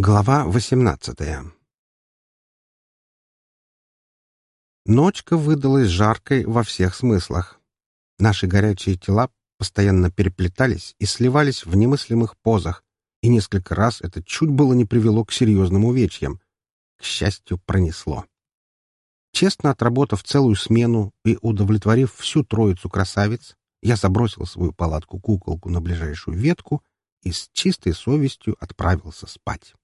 Глава восемнадцатая Ночка выдалась жаркой во всех смыслах. Наши горячие тела постоянно переплетались и сливались в немыслимых позах, и несколько раз это чуть было не привело к серьезным увечьям. К счастью, пронесло. Честно отработав целую смену и удовлетворив всю троицу красавиц, я забросил свою палатку-куколку на ближайшую ветку и с чистой совестью отправился спать.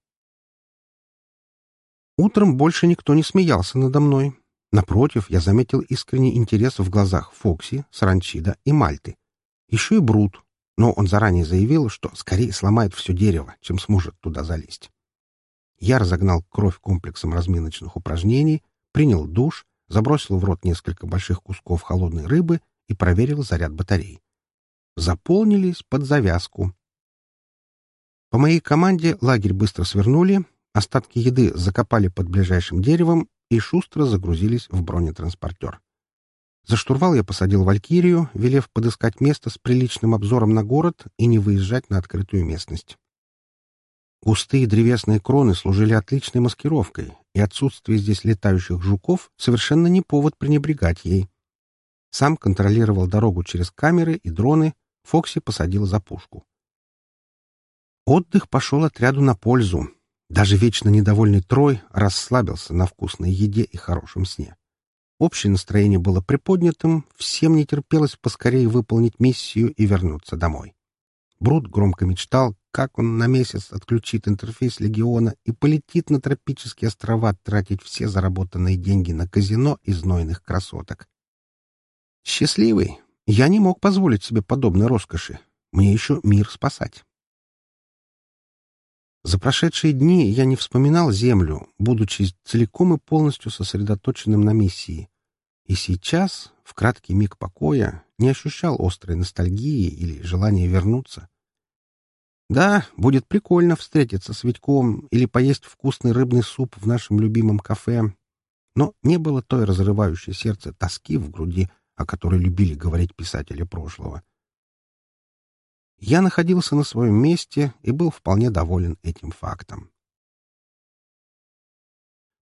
Утром больше никто не смеялся надо мной. Напротив, я заметил искренний интерес в глазах Фокси, Саранчида и Мальты. Еще и Брут, но он заранее заявил, что скорее сломает все дерево, чем сможет туда залезть. Я разогнал кровь комплексом разминочных упражнений, принял душ, забросил в рот несколько больших кусков холодной рыбы и проверил заряд батарей. Заполнились под завязку. По моей команде лагерь быстро свернули, Остатки еды закопали под ближайшим деревом и шустро загрузились в бронетранспортер. За штурвал я посадил Валькирию, велев подыскать место с приличным обзором на город и не выезжать на открытую местность. Густые древесные кроны служили отличной маскировкой, и отсутствие здесь летающих жуков совершенно не повод пренебрегать ей. Сам контролировал дорогу через камеры и дроны, Фокси посадил за пушку. Отдых пошел отряду на пользу, даже вечно недовольный Трой расслабился на вкусной еде и хорошем сне. Общее настроение было приподнятым, всем не терпелось поскорее выполнить миссию и вернуться домой. Брут громко мечтал, как он на месяц отключит интерфейс Легиона и полетит на тропические острова тратить все заработанные деньги на казино и знойных красоток. Счастливый, я не мог позволить себе подобной роскоши. Мне еще мир спасать. За прошедшие дни я не вспоминал Землю, будучи целиком и полностью сосредоточенным на миссии. И сейчас, в краткий миг покоя, не ощущал острой ностальгии или желания вернуться. Да, будет прикольно встретиться с Витьком или поесть вкусный рыбный суп в нашем любимом кафе, но не было той разрывающей сердце тоски в груди, о которой любили говорить писатели прошлого. Я находился на своем месте и был вполне доволен этим фактом.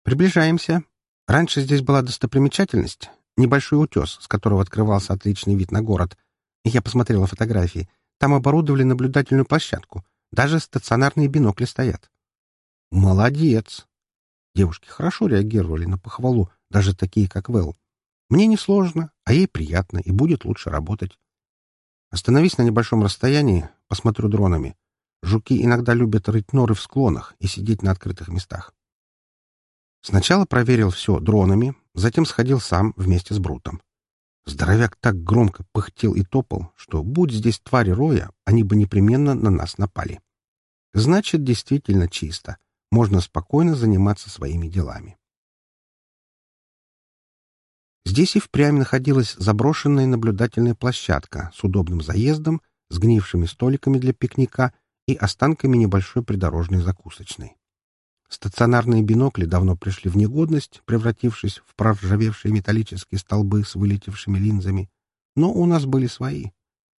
Приближаемся. Раньше здесь была достопримечательность, небольшой утес, с которого открывался отличный вид на город. Я посмотрела фотографии. Там оборудовали наблюдательную площадку. Даже стационарные бинокли стоят. Молодец! Девушки хорошо реагировали на похвалу, даже такие, как Вэл. Мне несложно, а ей приятно и будет лучше работать. Остановись на небольшом расстоянии, посмотрю дронами. Жуки иногда любят рыть норы в склонах и сидеть на открытых местах. Сначала проверил все дронами, затем сходил сам вместе с Брутом. Здоровяк так громко пыхтел и топал, что, будь здесь твари роя, они бы непременно на нас напали. Значит, действительно чисто. Можно спокойно заниматься своими делами. Здесь и впрямь находилась заброшенная наблюдательная площадка с удобным заездом, сгнившими столиками для пикника и останками небольшой придорожной закусочной. Стационарные бинокли давно пришли в негодность, превратившись в проржавевшие металлические столбы с вылетевшими линзами, но у нас были свои.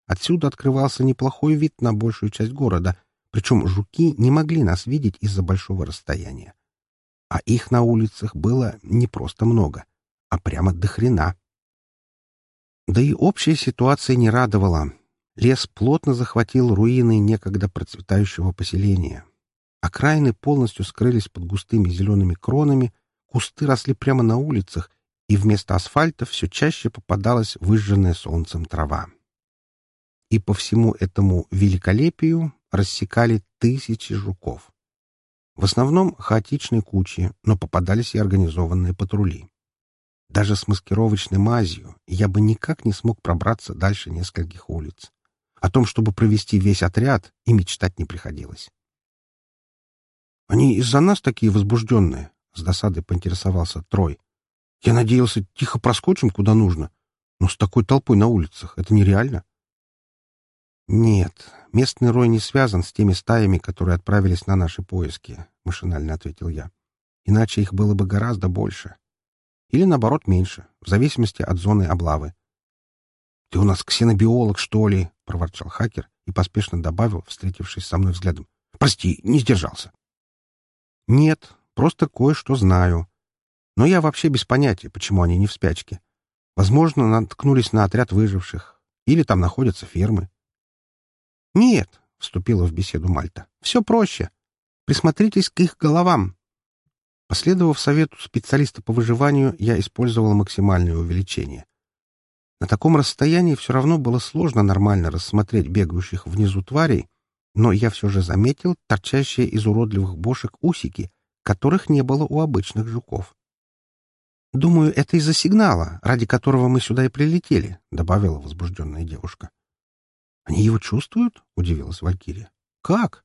Отсюда открывался неплохой вид на большую часть города, причем жуки не могли нас видеть из-за большого расстояния. А их на улицах было не просто много а прямо до хрена. Да и общая ситуация не радовала. Лес плотно захватил руины некогда процветающего поселения. Окраины полностью скрылись под густыми зелеными кронами, кусты росли прямо на улицах, и вместо асфальта все чаще попадалась выжженная солнцем трава. И по всему этому великолепию рассекали тысячи жуков. В основном хаотичные кучи, но попадались и организованные патрули. Даже с маскировочной мазью я бы никак не смог пробраться дальше нескольких улиц. О том, чтобы провести весь отряд, и мечтать не приходилось. «Они из-за нас такие возбужденные?» — с досадой поинтересовался Трой. «Я надеялся, тихо проскочим куда нужно, но с такой толпой на улицах это нереально». «Нет, местный рой не связан с теми стаями, которые отправились на наши поиски», — машинально ответил я. «Иначе их было бы гораздо больше или, наоборот, меньше, в зависимости от зоны облавы. «Ты у нас ксенобиолог, что ли?» — проворчал хакер и поспешно добавил, встретившись со мной взглядом. «Прости, не сдержался». Нет, просто кое-что знаю. Но я вообще без понятия, почему они не в спячке. Возможно, наткнулись на отряд выживших. Или там находятся фермы. Нет, — вступила в беседу Мальта, — все проще. Присмотритесь к их головам. Последовав совету специалиста по выживанию, я использовал максимальное увеличение. На таком расстоянии все равно было сложно нормально рассмотреть бегающих внизу тварей, но я все же заметил торчащие из уродливых бошек усики, которых не было у обычных жуков. «Думаю, это из-за сигнала, ради которого мы сюда и прилетели», — добавила возбужденная девушка. «Они его чувствуют?» — удивилась Валькирия. «Как?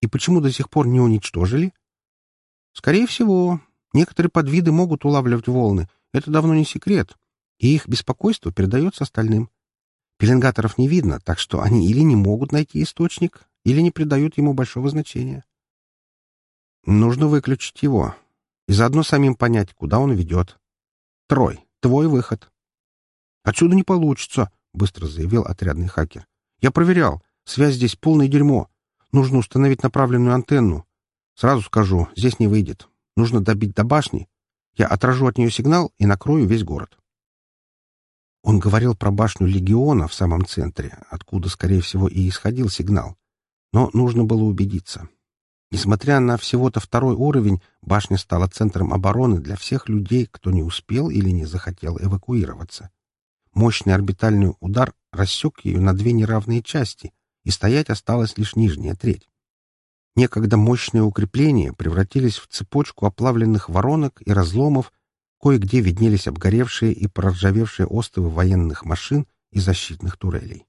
И почему до сих пор не уничтожили?» «Скорее всего, некоторые подвиды могут улавливать волны. Это давно не секрет, и их беспокойство передается остальным. Пеленгаторов не видно, так что они или не могут найти источник, или не придают ему большого значения. Нужно выключить его и заодно самим понять, куда он ведет. Трой, твой выход. Отсюда не получится, быстро заявил отрядный хакер. Я проверял. Связь здесь полное дерьмо. Нужно установить направленную антенну. Сразу скажу, здесь не выйдет. Нужно добить до башни. Я отражу от нее сигнал и накрою весь город. Он говорил про башню легиона в самом центре, откуда, скорее всего, и исходил сигнал. Но нужно было убедиться. Несмотря на всего-то второй уровень, башня стала центром обороны для всех людей, кто не успел или не захотел эвакуироваться. Мощный орбитальный удар рассек ее на две неравные части, и стоять осталась лишь нижняя треть. Некогда мощные укрепления превратились в цепочку оплавленных воронок и разломов, кое-где виднелись обгоревшие и проржавевшие остовы военных машин и защитных турелей.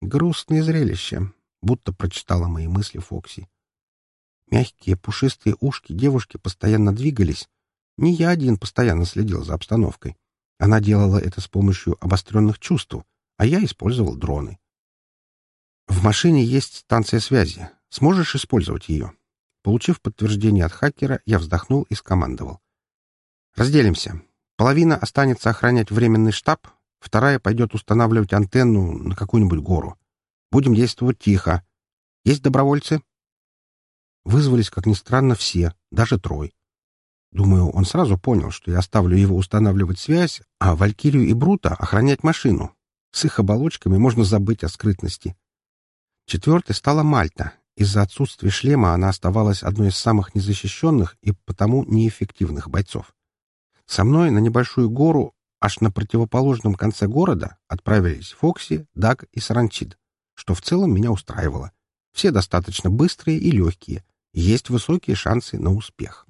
Грустное зрелище, будто прочитала мои мысли Фокси. Мягкие пушистые ушки девушки постоянно двигались. Не я один постоянно следил за обстановкой. Она делала это с помощью обостренных чувств, а я использовал дроны. В машине есть станция связи. Сможешь использовать ее? Получив подтверждение от хакера, я вздохнул и скомандовал. Разделимся. Половина останется охранять временный штаб, вторая пойдет устанавливать антенну на какую-нибудь гору. Будем действовать тихо. Есть добровольцы? Вызвались, как ни странно, все, даже Трой. Думаю, он сразу понял, что я оставлю его устанавливать связь, а Валькирию и Брута охранять машину. С их оболочками можно забыть о скрытности. Четвертой стала Мальта. Из-за отсутствия шлема она оставалась одной из самых незащищенных и потому неэффективных бойцов. Со мной на небольшую гору, аж на противоположном конце города, отправились Фокси, Даг и Саранчид, что в целом меня устраивало. Все достаточно быстрые и легкие, есть высокие шансы на успех.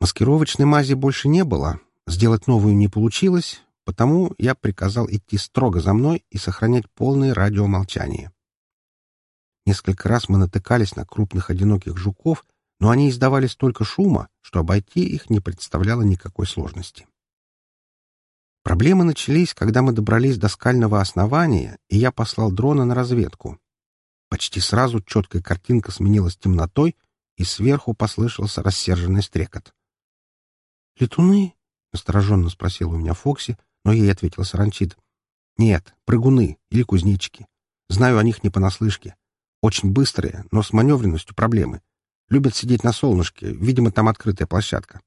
Маскировочной мази больше не было, сделать новую не получилось, потому я приказал идти строго за мной и сохранять полное радиомолчание. Несколько раз мы натыкались на крупных одиноких жуков, но они издавали столько шума, что обойти их не представляло никакой сложности. Проблемы начались, когда мы добрались до скального основания, и я послал дрона на разведку. Почти сразу четкая картинка сменилась темнотой, и сверху послышался рассерженный стрекот. «Летуны?» — настороженно спросил у меня Фокси, но ей ответил Саранчид. «Нет, прыгуны или кузнечики. Знаю о них не понаслышке. Очень быстрые, но с маневренностью проблемы. Любят сидеть на солнышке, видимо, там открытая площадка.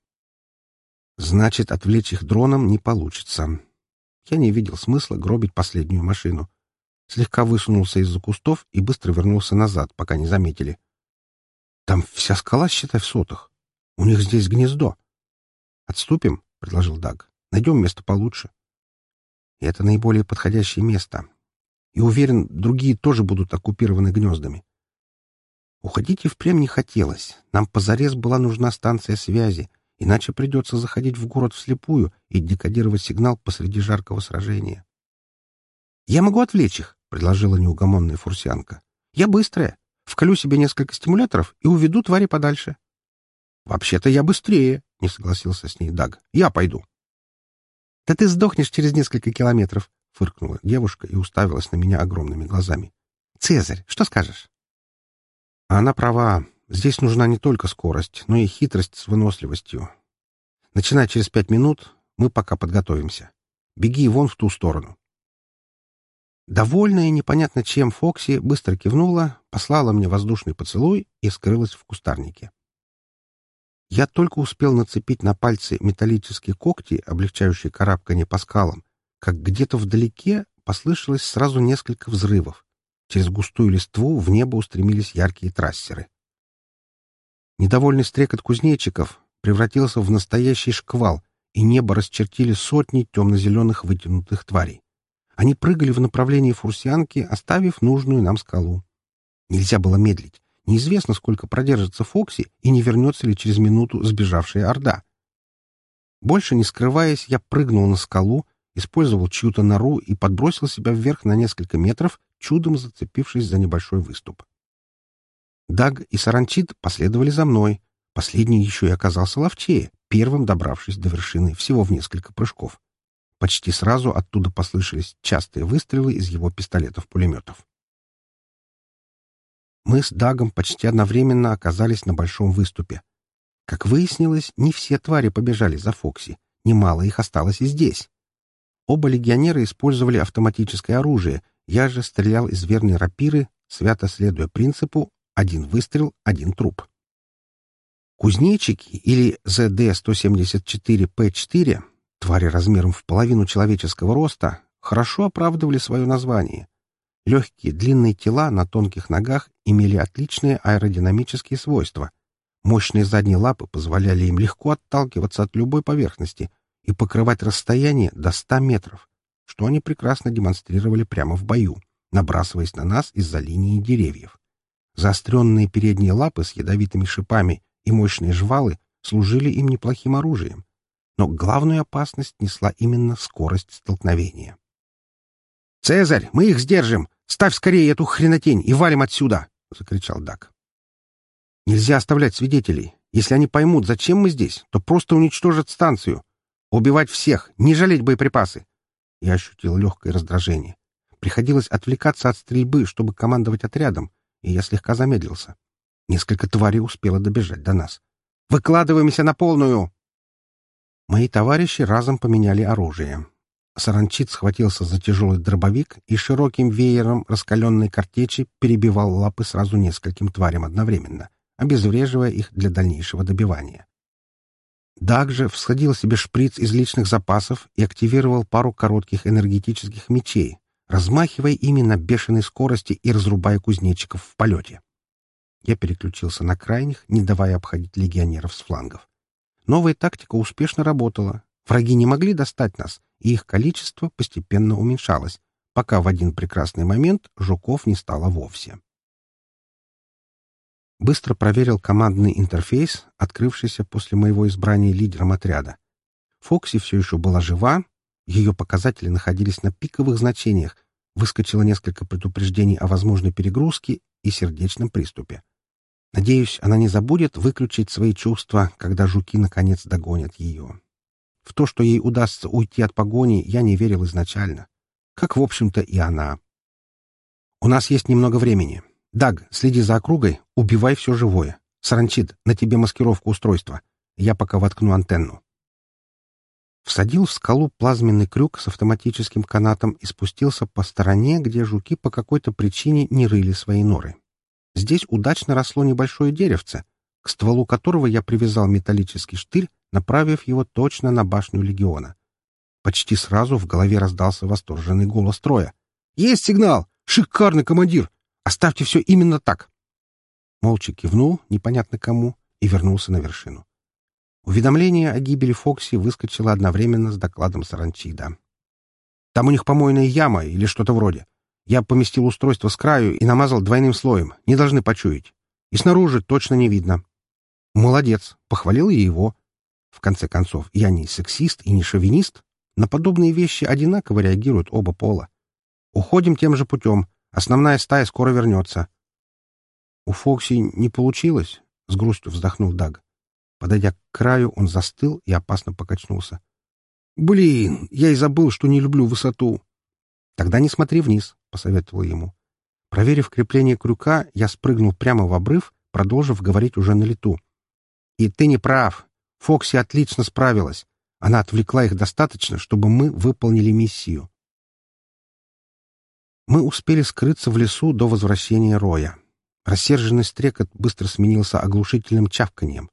Значит, отвлечь их дроном не получится. Я не видел смысла гробить последнюю машину. Слегка высунулся из-за кустов и быстро вернулся назад, пока не заметили. Там вся скала, считай, в сотах. У них здесь гнездо. Отступим, — предложил Даг. Найдем место получше. И это наиболее подходящее место. И уверен, другие тоже будут оккупированы гнездами. Уходить и впрямь не хотелось. Нам позарез была нужна станция связи, иначе придется заходить в город вслепую и декодировать сигнал посреди жаркого сражения. «Я могу отвлечь их», — предложила неугомонная фурсианка. «Я быстрая. Вколю себе несколько стимуляторов и уведу твари подальше». «Вообще-то я быстрее», — не согласился с ней Даг. «Я пойду». «Да ты сдохнешь через несколько километров», — фыркнула девушка и уставилась на меня огромными глазами. «Цезарь, что скажешь?» Она права. Здесь нужна не только скорость, но и хитрость с выносливостью. Начиная через пять минут, мы пока подготовимся. Беги вон в ту сторону. Довольная непонятно чем Фокси быстро кивнула, послала мне воздушный поцелуй и скрылась в кустарнике. Я только успел нацепить на пальцы металлические когти, облегчающие карабкание по скалам, как где-то вдалеке послышалось сразу несколько взрывов. Через густую листву в небо устремились яркие трассеры. Недовольный стрекот кузнечиков превратился в настоящий шквал, и небо расчертили сотни темно-зеленых вытянутых тварей. Они прыгали в направлении фурсианки, оставив нужную нам скалу. Нельзя было медлить. Неизвестно, сколько продержится Фокси и не вернется ли через минуту сбежавшая Орда. Больше не скрываясь, я прыгнул на скалу, использовал чью-то нору и подбросил себя вверх на несколько метров, чудом зацепившись за небольшой выступ. Даг и Саранчит последовали за мной. Последний еще и оказался ловчее, первым добравшись до вершины всего в несколько прыжков. Почти сразу оттуда послышались частые выстрелы из его пистолетов-пулеметов. Мы с Дагом почти одновременно оказались на большом выступе. Как выяснилось, не все твари побежали за Фокси, немало их осталось и здесь. Оба легионера использовали автоматическое оружие, я же стрелял из верной рапиры, свято следуя принципу «один выстрел, один труп». Кузнечики или ЗД-174П4, твари размером в половину человеческого роста, хорошо оправдывали свое название. Легкие длинные тела на тонких ногах имели отличные аэродинамические свойства. Мощные задние лапы позволяли им легко отталкиваться от любой поверхности и покрывать расстояние до 100 метров, что они прекрасно демонстрировали прямо в бою, набрасываясь на нас из-за линии деревьев. Заостренные передние лапы с ядовитыми шипами и мощные жвалы служили им неплохим оружием, но главную опасность несла именно скорость столкновения. «Цезарь, мы их сдержим! Ставь скорее эту хренотень и валим отсюда!» — закричал Дак. «Нельзя оставлять свидетелей. Если они поймут, зачем мы здесь, то просто уничтожат станцию. Убивать всех, не жалеть боеприпасы!» Я ощутил легкое раздражение. Приходилось отвлекаться от стрельбы, чтобы командовать отрядом, и я слегка замедлился. Несколько тварей успело добежать до нас. «Выкладываемся на полную!» Мои товарищи разом поменяли оружие. Саранчит схватился за тяжелый дробовик и широким веером раскаленной картечи перебивал лапы сразу нескольким тварям одновременно, обезвреживая их для дальнейшего добивания. Даг же всходил себе шприц из личных запасов и активировал пару коротких энергетических мечей, размахивая ими на бешеной скорости и разрубая кузнечиков в полете. Я переключился на крайних, не давая обходить легионеров с флангов. Новая тактика успешно работала. Враги не могли достать нас, и их количество постепенно уменьшалось, пока в один прекрасный момент жуков не стало вовсе. Быстро проверил командный интерфейс, открывшийся после моего избрания лидером отряда. Фокси все еще была жива, ее показатели находились на пиковых значениях, выскочило несколько предупреждений о возможной перегрузке и сердечном приступе. Надеюсь, она не забудет выключить свои чувства, когда жуки наконец догонят ее. В то, что ей удастся уйти от погони, я не верил изначально. Как, в общем-то, и она. «У нас есть немного времени. Даг, следи за округой, убивай все живое. Саранчит, на тебе маскировка устройства. Я пока воткну антенну». Всадил в скалу плазменный крюк с автоматическим канатом и спустился по стороне, где жуки по какой-то причине не рыли свои норы. Здесь удачно росло небольшое деревце, к стволу которого я привязал металлический штырь направив его точно на башню легиона. Почти сразу в голове раздался восторженный голос Троя. «Есть сигнал! Шикарный командир! Оставьте все именно так!» Молча кивнул, непонятно кому, и вернулся на вершину. Уведомление о гибели Фокси выскочило одновременно с докладом Саранчида. «Там у них помойная яма или что-то вроде. Я поместил устройство с краю и намазал двойным слоем. Не должны почуять. И снаружи точно не видно». «Молодец!» — похвалил я его, в конце концов, я не сексист и не шовинист. На подобные вещи одинаково реагируют оба пола. Уходим тем же путем. Основная стая скоро вернется. У Фокси не получилось, — с грустью вздохнул Даг. Подойдя к краю, он застыл и опасно покачнулся. «Блин, я и забыл, что не люблю высоту». «Тогда не смотри вниз», — посоветовал ему. Проверив крепление крюка, я спрыгнул прямо в обрыв, продолжив говорить уже на лету. «И ты не прав. Фокси отлично справилась. Она отвлекла их достаточно, чтобы мы выполнили миссию. Мы успели скрыться в лесу до возвращения Роя. Рассерженный стрекот быстро сменился оглушительным чавканьем.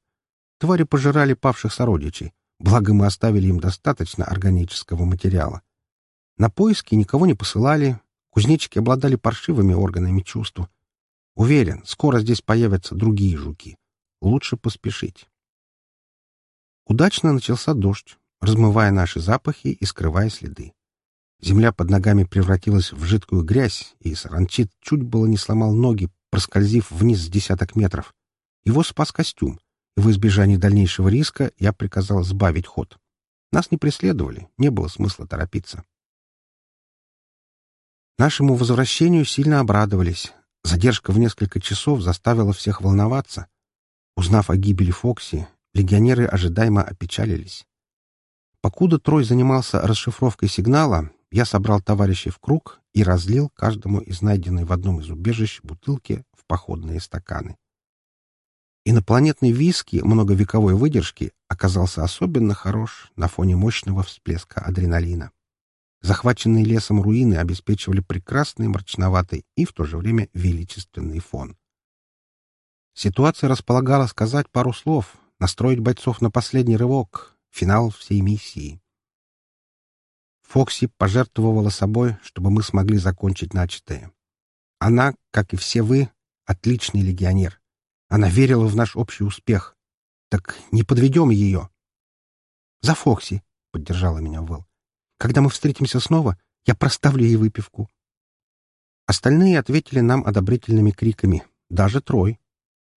Твари пожирали павших сородичей, благо мы оставили им достаточно органического материала. На поиски никого не посылали, кузнечики обладали паршивыми органами чувств. Уверен, скоро здесь появятся другие жуки. Лучше поспешить. Удачно начался дождь, размывая наши запахи и скрывая следы. Земля под ногами превратилась в жидкую грязь, и саранчит чуть было не сломал ноги, проскользив вниз с десяток метров. Его спас костюм, и в избежании дальнейшего риска я приказал сбавить ход. Нас не преследовали, не было смысла торопиться. Нашему возвращению сильно обрадовались. Задержка в несколько часов заставила всех волноваться. Узнав о гибели Фокси, легионеры ожидаемо опечалились. Покуда Трой занимался расшифровкой сигнала, я собрал товарищей в круг и разлил каждому из найденной в одном из убежищ бутылки в походные стаканы. Инопланетный виски многовековой выдержки оказался особенно хорош на фоне мощного всплеска адреналина. Захваченные лесом руины обеспечивали прекрасный мрачноватый и в то же время величественный фон. Ситуация располагала сказать пару слов, настроить бойцов на последний рывок, финал всей миссии. Фокси пожертвовала собой, чтобы мы смогли закончить начатое. Она, как и все вы, отличный легионер. Она верила в наш общий успех. Так не подведем ее. — За Фокси, — поддержала меня Вэл. — Когда мы встретимся снова, я проставлю ей выпивку. Остальные ответили нам одобрительными криками, даже Трой.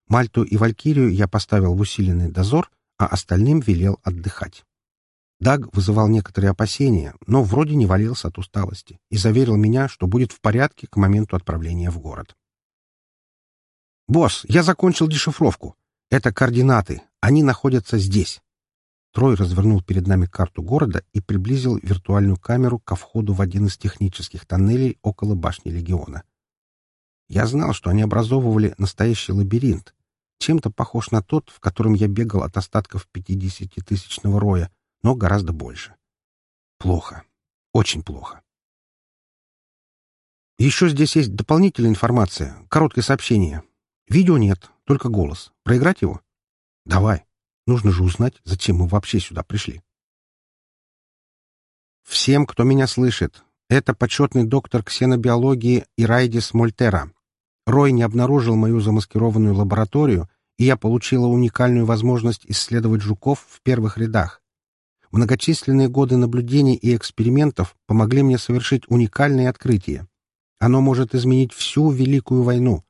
Мальту и Валькирию я поставил в усиленный дозор, а остальным велел отдыхать. Даг вызывал некоторые опасения, но вроде не валился от усталости и заверил меня, что будет в порядке к моменту отправления в город. «Босс, я закончил дешифровку. Это координаты. Они находятся здесь». Трой развернул перед нами карту города и приблизил виртуальную камеру ко входу в один из технических тоннелей около башни Легиона. Я знал, что они образовывали настоящий лабиринт, чем-то похож на тот, в котором я бегал от остатков пятидесятитысячного роя, но гораздо больше. Плохо. Очень плохо. Еще здесь есть дополнительная информация, короткое сообщение. Видео нет, только голос. Проиграть его? Давай. Нужно же узнать, зачем мы вообще сюда пришли. Всем, кто меня слышит, это почетный доктор ксенобиологии Ирайдис Мольтера. Рой не обнаружил мою замаскированную лабораторию, и я получила уникальную возможность исследовать жуков в первых рядах. Многочисленные годы наблюдений и экспериментов помогли мне совершить уникальное открытие. Оно может изменить всю Великую войну.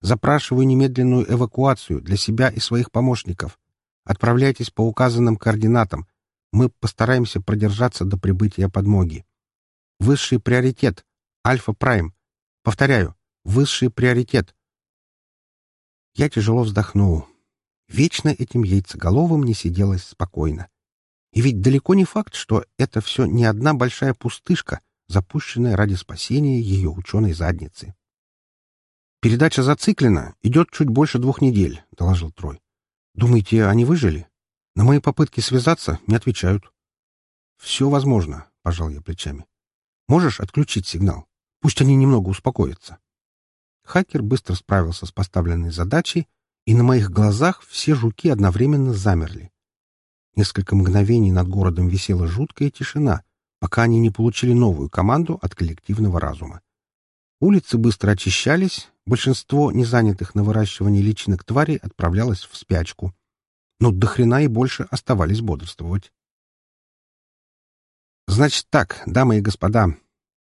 Запрашиваю немедленную эвакуацию для себя и своих помощников. Отправляйтесь по указанным координатам. Мы постараемся продержаться до прибытия подмоги. Высший приоритет — Альфа-Прайм. Повторяю, высший приоритет. Я тяжело вздохнул. Вечно этим яйцеголовым не сиделось спокойно. И ведь далеко не факт, что это все не одна большая пустышка, запущенная ради спасения ее ученой задницы. «Передача зациклена, идет чуть больше двух недель», — доложил Трой. «Думаете, они выжили? На мои попытки связаться не отвечают». «Все возможно», — пожал я плечами. «Можешь отключить сигнал? Пусть они немного успокоятся». Хакер быстро справился с поставленной задачей, и на моих глазах все жуки одновременно замерли. Несколько мгновений над городом висела жуткая тишина, пока они не получили новую команду от коллективного разума. Улицы быстро очищались, большинство незанятых на выращивании личинок тварей отправлялось в спячку. Но до хрена и больше оставались бодрствовать. Значит так, дамы и господа,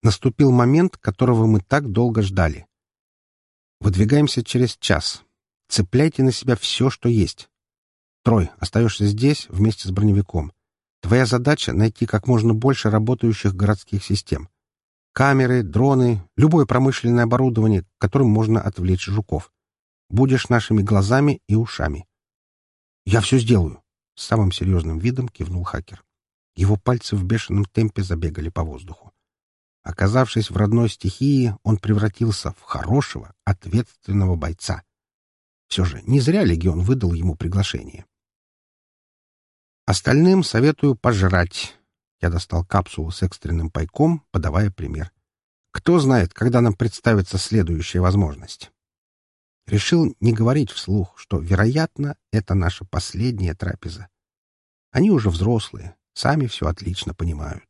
наступил момент, которого мы так долго ждали. Выдвигаемся через час. Цепляйте на себя все, что есть. Трой, остаешься здесь вместе с броневиком. Твоя задача — найти как можно больше работающих городских систем. Камеры, дроны, любое промышленное оборудование, которым можно отвлечь жуков. Будешь нашими глазами и ушами. «Я все сделаю», — с самым серьезным видом кивнул хакер. Его пальцы в бешеном темпе забегали по воздуху. Оказавшись в родной стихии, он превратился в хорошего, ответственного бойца. Все же не зря легион выдал ему приглашение. Остальным советую пожрать. Я достал капсулу с экстренным пайком, подавая пример. Кто знает, когда нам представится следующая возможность. Решил не говорить вслух, что, вероятно, это наша последняя трапеза. Они уже взрослые, сами все отлично понимают.